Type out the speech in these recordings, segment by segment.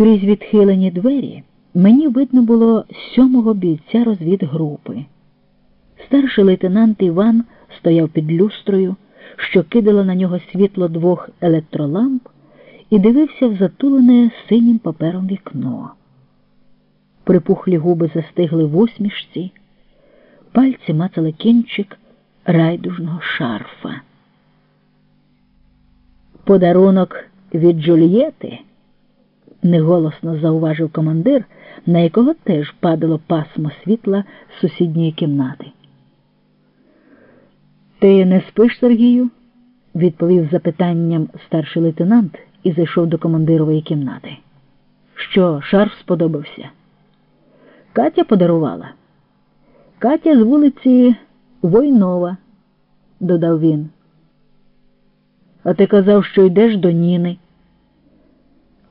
Крізь відхилені двері мені видно було сьомого бійця розвідгрупи. Старший лейтенант Іван стояв під люстрою, що кидало на нього світло двох електроламп, і дивився в затулене синім папером вікно. Припухлі губи застигли в усмішці, пальці мацали кінчик райдужного шарфа. Подарунок від Джульєти, неголосно зауважив командир, на якого теж падало пасмо світла з сусідньої кімнати. Ти не спиш, Сергію? відповів запитанням старший лейтенант і зайшов до командирової кімнати. Що, шарф сподобався? Катя подарувала. Катя з вулиці Войнова, додав він. А ти казав, що йдеш до Ніни.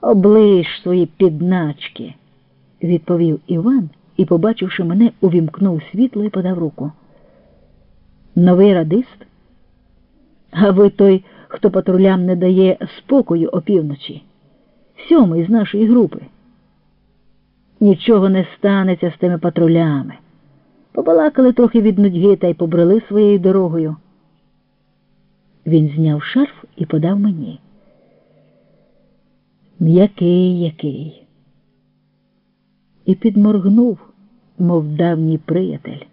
Оближ свої підначки, відповів Іван і, побачивши мене, увімкнув світло і подав руку. Новий радист? А ви той, хто патрулям не дає спокою опівночі, сьомий з нашої групи. Нічого не станеться з тими патрулями. Побалакали трохи від нудьги та й побрели своєю дорогою. Він зняв шарф і подав мені. М'який який. І підморгнув, мов давній приятель.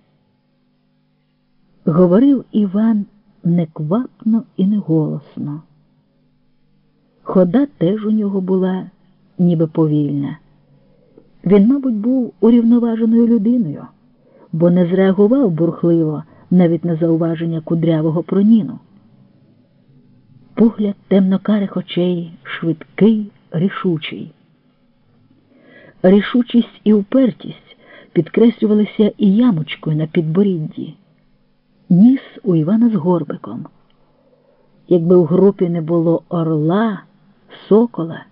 Говорив Іван неквапно і неголосно. Хода теж у нього була ніби повільна. Він, мабуть, був урівноваженою людиною, бо не зреагував бурхливо навіть на зауваження кудрявого проніну. Погляд темнокарих очей швидкий, рішучий. Рішучість і упертість підкреслювалися і ямочкою на підборідді. Ніс у Івана з горбиком. Якби в групі не було орла, сокола,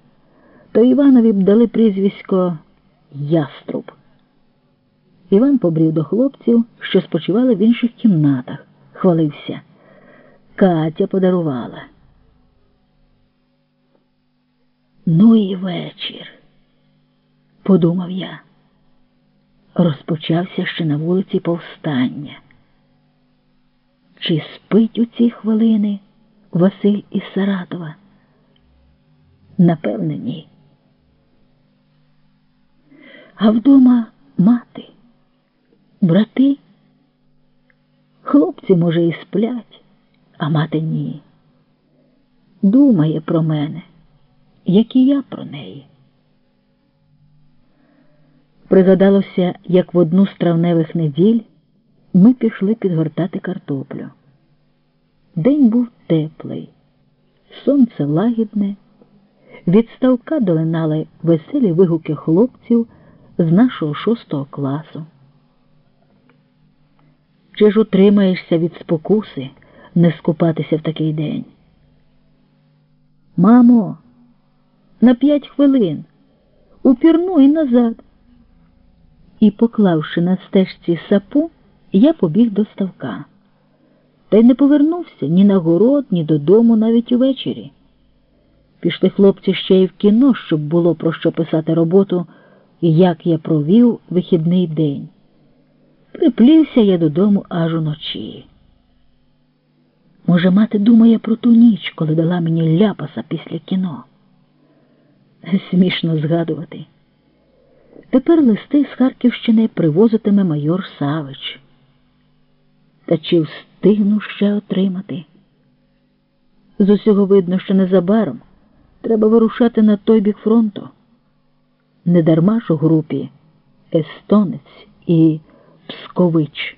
то Іванові б дали прізвисько Яструб. Іван побрів до хлопців, що спочивали в інших кімнатах, хвалився. Катя подарувала. Ну і вечір, подумав я. Розпочався ще на вулиці повстання. Чи спить у ці хвилини Василь із Саратова? Напевне, ні. А вдома мати, брати, хлопці, може, і сплять, а мати ні. Думає про мене, як і я про неї. Пригадалося, як в одну з травневих неділь ми пішли підгортати картоплю. День був теплий, сонце лагідне, від ставка долинали веселі вигуки хлопців з нашого шостого класу. Чи ж утримаєшся від спокуси не скупатися в такий день? Мамо, на п'ять хвилин упірну і назад. І, поклавши на стежці сапу, я побіг до ставка. Та й не повернувся ні на город, ні додому навіть увечері. Пішли хлопці ще й в кіно, щоб було про що писати роботу, як я провів вихідний день. Приплівся я додому аж уночі. Може, мати думає про ту ніч, коли дала мені ляпаса після кіно. Смішно згадувати. Тепер листи з Харківщини привозитиме майор Савич. Та чи встигну ще отримати? З усього видно, що незабаром треба вирушати на той бік фронту. Недарма ж у групі Естонець і Пскович.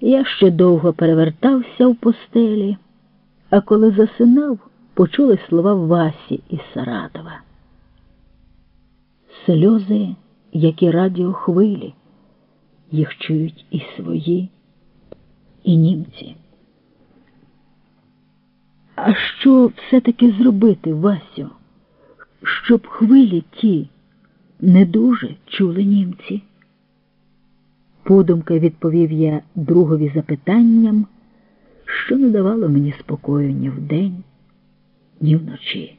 Я ще довго перевертався в постелі, а коли засинав, почули слова Васі із Саратова. Сльози, як і радіохвилі, їх чують і свої, і німці. А що все-таки зробити, Васю, щоб хвилі ті не дуже чули німці? Подумки відповів я другові запитанням, що не давало мені спокою ні вдень, ні вночі.